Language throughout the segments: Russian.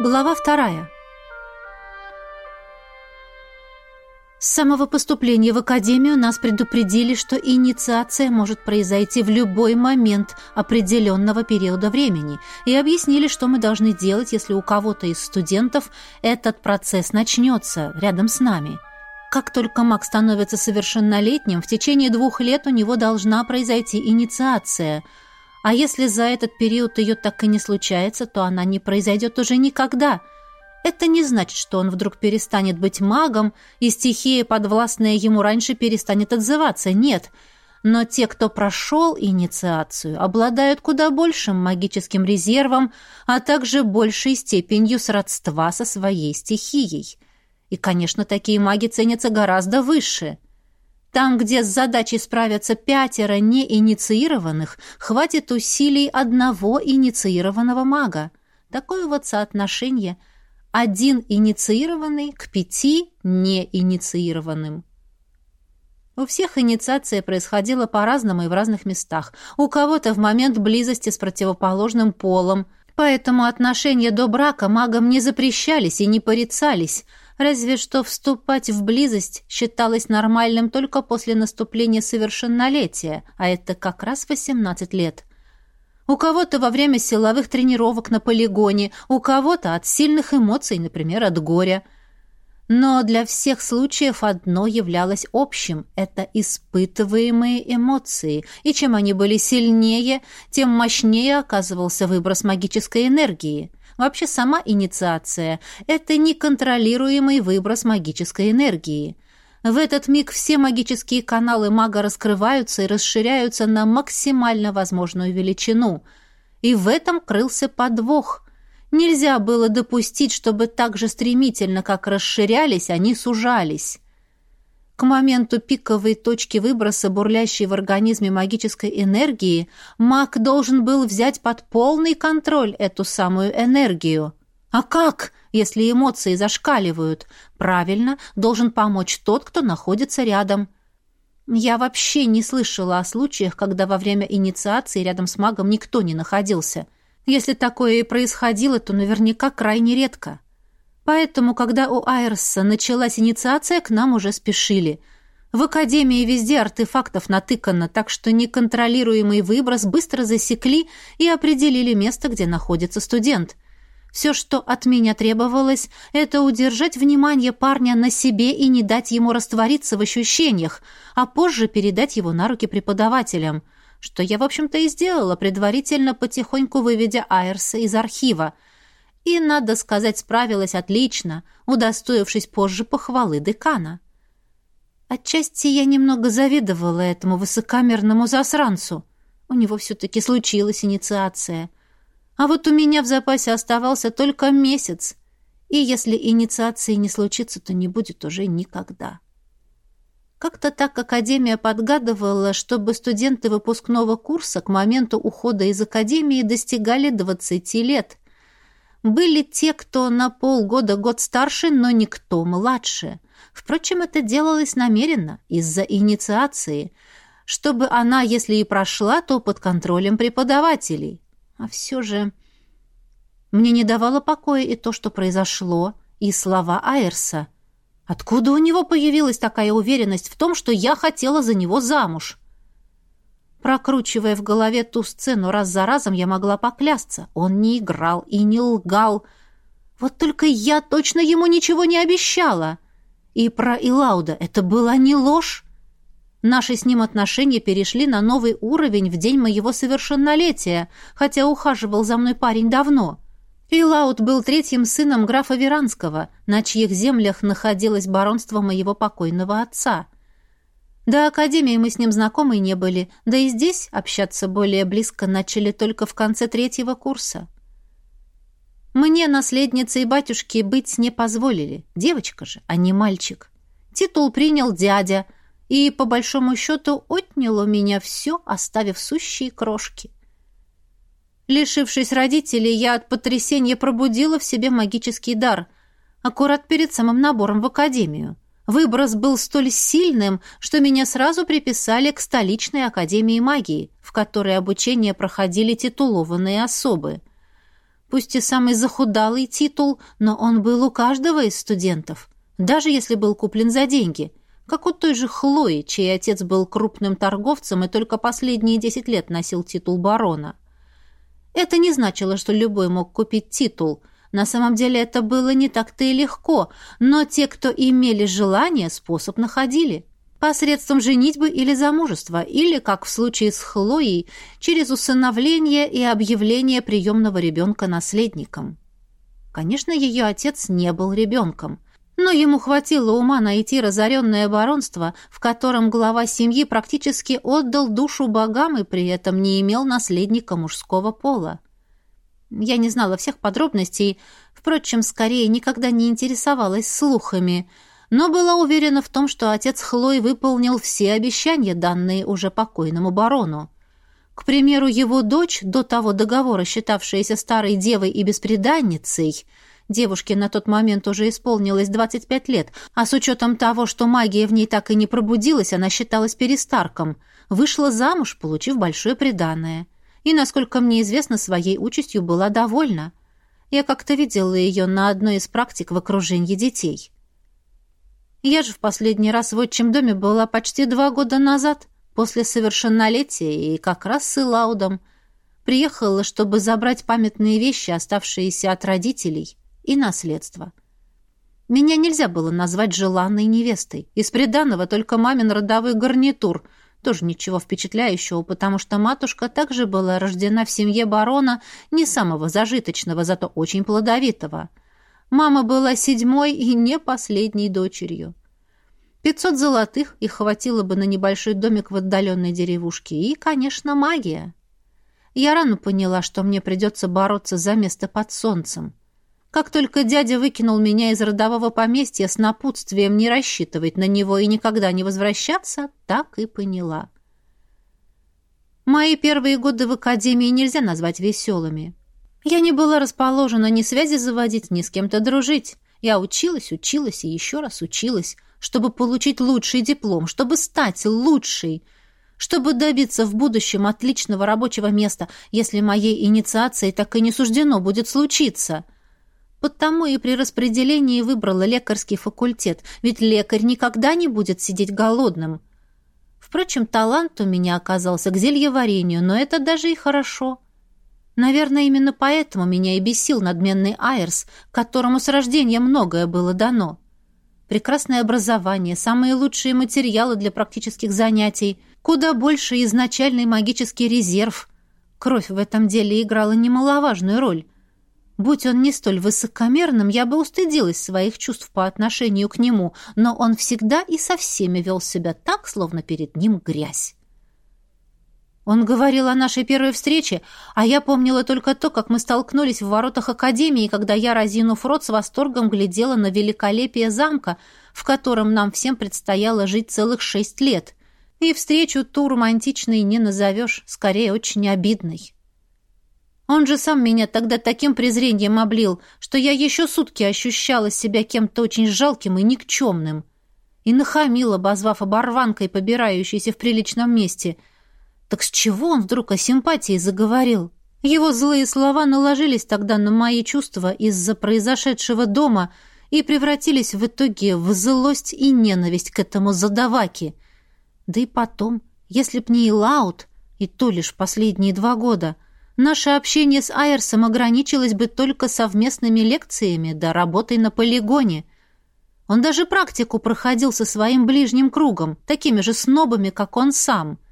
Глава вторая. С самого поступления в академию нас предупредили, что инициация может произойти в любой момент определенного периода времени, и объяснили, что мы должны делать, если у кого-то из студентов этот процесс начнется рядом с нами. Как только маг становится совершеннолетним, в течение двух лет у него должна произойти инициация – а если за этот период ее так и не случается, то она не произойдет уже никогда. Это не значит, что он вдруг перестанет быть магом, и стихия, подвластная ему раньше, перестанет отзываться. Нет. Но те, кто прошел инициацию, обладают куда большим магическим резервом, а также большей степенью сродства со своей стихией. И, конечно, такие маги ценятся гораздо выше – там, где с задачей справятся пятеро неинициированных, хватит усилий одного инициированного мага. Такое вот соотношение один инициированный к пяти неинициированным. У всех инициация происходила по-разному и в разных местах. У кого-то в момент близости с противоположным полом, поэтому отношения до брака магам не запрещались и не порицались – Разве что вступать в близость считалось нормальным только после наступления совершеннолетия, а это как раз 18 лет. У кого-то во время силовых тренировок на полигоне, у кого-то от сильных эмоций, например, от горя. Но для всех случаев одно являлось общим – это испытываемые эмоции, и чем они были сильнее, тем мощнее оказывался выброс магической энергии – Вообще сама инициация – это неконтролируемый выброс магической энергии. В этот миг все магические каналы мага раскрываются и расширяются на максимально возможную величину. И в этом крылся подвох. Нельзя было допустить, чтобы так же стремительно, как расширялись, они сужались. К моменту пиковой точки выброса бурлящей в организме магической энергии маг должен был взять под полный контроль эту самую энергию. А как, если эмоции зашкаливают? Правильно, должен помочь тот, кто находится рядом. Я вообще не слышала о случаях, когда во время инициации рядом с магом никто не находился. Если такое и происходило, то наверняка крайне редко. Поэтому, когда у Айрса началась инициация, к нам уже спешили. В академии везде артефактов натыкано, так что неконтролируемый выброс быстро засекли и определили место, где находится студент. Все, что от меня требовалось, это удержать внимание парня на себе и не дать ему раствориться в ощущениях, а позже передать его на руки преподавателям, что я, в общем-то, и сделала, предварительно потихоньку выведя Айрса из архива – и, надо сказать, справилась отлично, удостоившись позже похвалы декана. Отчасти я немного завидовала этому высокомерному засранцу. У него все-таки случилась инициация. А вот у меня в запасе оставался только месяц, и если инициации не случится, то не будет уже никогда. Как-то так Академия подгадывала, чтобы студенты выпускного курса к моменту ухода из Академии достигали 20 лет – были те, кто на полгода год старше, но никто младше. Впрочем, это делалось намеренно, из-за инициации, чтобы она, если и прошла, то под контролем преподавателей. А все же... Мне не давало покоя и то, что произошло, и слова Айрса. Откуда у него появилась такая уверенность в том, что я хотела за него замуж? Прокручивая в голове ту сцену раз за разом, я могла поклясться. Он не играл и не лгал. Вот только я точно ему ничего не обещала. И про Илауда это была не ложь. Наши с ним отношения перешли на новый уровень в день моего совершеннолетия, хотя ухаживал за мной парень давно. Илауд был третьим сыном графа Веранского, на чьих землях находилось баронство моего покойного отца — до академии мы с ним знакомы не были, да и здесь общаться более близко начали только в конце третьего курса. Мне, наследницей батюшки, быть не позволили. Девочка же, а не мальчик. Титул принял дядя, и, по большому счету, отнял у меня все, оставив сущие крошки. Лишившись родителей, я от потрясения пробудила в себе магический дар, аккурат перед самым набором в академию. Выброс был столь сильным, что меня сразу приписали к столичной академии магии, в которой обучение проходили титулованные особы. Пусть и самый захудалый титул, но он был у каждого из студентов, даже если был куплен за деньги, как у той же Хлои, чей отец был крупным торговцем и только последние десять лет носил титул барона. Это не значило, что любой мог купить титул. На самом деле это было не так-то и легко, но те, кто имели желание, способ находили посредством женитьбы или замужества, или, как в случае с Хлоей, через усыновление и объявление приемного ребенка наследником. Конечно, ее отец не был ребенком, но ему хватило ума найти разоренное баронство, в котором глава семьи практически отдал душу богам и при этом не имел наследника мужского пола. Я не знала всех подробностей, впрочем, скорее никогда не интересовалась слухами – но была уверена в том, что отец Хлои выполнил все обещания, данные уже покойному барону. К примеру, его дочь, до того договора считавшаяся старой девой и беспреданницей, девушке на тот момент уже исполнилось 25 лет, а с учетом того, что магия в ней так и не пробудилась, она считалась перестарком, вышла замуж, получив большое преданное. И, насколько мне известно, своей участью была довольна. Я как-то видела ее на одной из практик в окружении детей. Я же в последний раз в отчим доме была почти два года назад, после совершеннолетия, и как раз с Илаудом. Приехала, чтобы забрать памятные вещи, оставшиеся от родителей, и наследство. Меня нельзя было назвать желанной невестой. Из приданого только мамин родовой гарнитур, тоже ничего впечатляющего, потому что матушка также была рождена в семье барона, не самого зажиточного, зато очень плодовитого — Мама была седьмой и не последней дочерью. Пятьсот золотых их хватило бы на небольшой домик в отдаленной деревушке. И, конечно, магия. Я рано поняла, что мне придется бороться за место под солнцем. Как только дядя выкинул меня из родового поместья с напутствием не рассчитывать на него и никогда не возвращаться, так и поняла. Мои первые годы в академии нельзя назвать веселыми. Я не была расположена ни связи заводить, ни с кем-то дружить. Я училась, училась и еще раз училась, чтобы получить лучший диплом, чтобы стать лучшей, чтобы добиться в будущем отличного рабочего места, если моей инициацией так и не суждено будет случиться. Потому и при распределении выбрала лекарский факультет, ведь лекарь никогда не будет сидеть голодным. Впрочем, талант у меня оказался к зельеварению, но это даже и хорошо. Наверное, именно поэтому меня и бесил надменный Айрс, которому с рождения многое было дано. Прекрасное образование, самые лучшие материалы для практических занятий, куда больше изначальный магический резерв. Кровь в этом деле играла немаловажную роль. Будь он не столь высокомерным, я бы устыдилась своих чувств по отношению к нему, но он всегда и со всеми вел себя так, словно перед ним грязь. Он говорил о нашей первой встрече, а я помнила только то, как мы столкнулись в воротах Академии, когда я, разинув рот, с восторгом глядела на великолепие замка, в котором нам всем предстояло жить целых шесть лет. И встречу ту романтичной не назовешь, скорее очень обидной. Он же сам меня тогда таким презрением облил, что я еще сутки ощущала себя кем-то очень жалким и никчемным. И нахамила, обозвав оборванкой, побирающейся в приличном месте — так с чего он вдруг о симпатии заговорил? Его злые слова наложились тогда на мои чувства из-за произошедшего дома и превратились в итоге в злость и ненависть к этому задаваке. Да и потом, если б не Илаут, и то лишь последние два года, наше общение с Айерсом ограничилось бы только совместными лекциями да работой на полигоне. Он даже практику проходил со своим ближним кругом, такими же снобами, как он сам —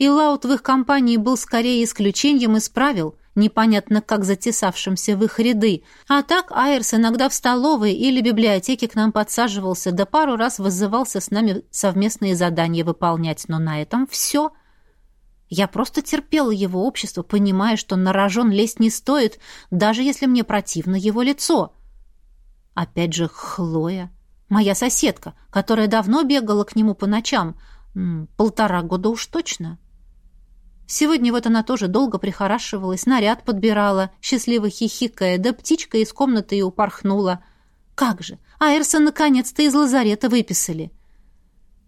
и Лаут в их компании был скорее исключением из правил, непонятно как затесавшимся в их ряды. А так Айрс иногда в столовой или библиотеке к нам подсаживался, да пару раз вызывался с нами совместные задания выполнять, но на этом все. Я просто терпела его общество, понимая, что на рожон лезть не стоит, даже если мне противно его лицо. Опять же, Хлоя, моя соседка, которая давно бегала к нему по ночам, полтора года уж точно. — Сегодня вот она тоже долго прихорашивалась, наряд подбирала, счастливо хихикая, да птичка из комнаты и упорхнула. Как же, Айрса наконец-то из лазарета выписали.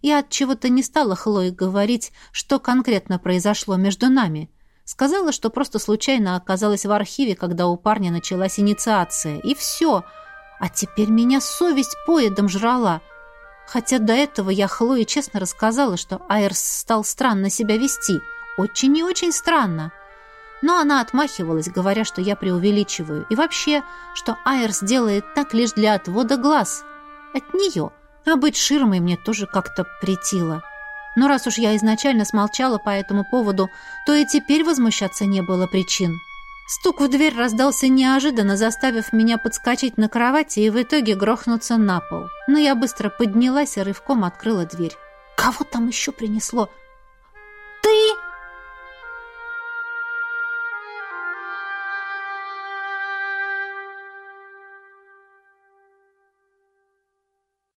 Я от чего-то не стала Хлое говорить, что конкретно произошло между нами. Сказала, что просто случайно оказалась в архиве, когда у парня началась инициация. И все. А теперь меня совесть поедом жрала. Хотя до этого я Хлое честно рассказала, что Айрс стал странно себя вести. Очень и очень странно. Но она отмахивалась, говоря, что я преувеличиваю. И вообще, что Айрс делает так лишь для отвода глаз. От нее. А быть ширмой мне тоже как-то притило. Но раз уж я изначально смолчала по этому поводу, то и теперь возмущаться не было причин. Стук в дверь раздался неожиданно, заставив меня подскочить на кровати и в итоге грохнуться на пол. Но я быстро поднялась и рывком открыла дверь. «Кого там еще принесло?»